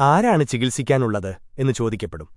ആരാണ് ചികിത്സിക്കാനുള്ളത് എന്ന് ചോദിക്കപ്പെടും.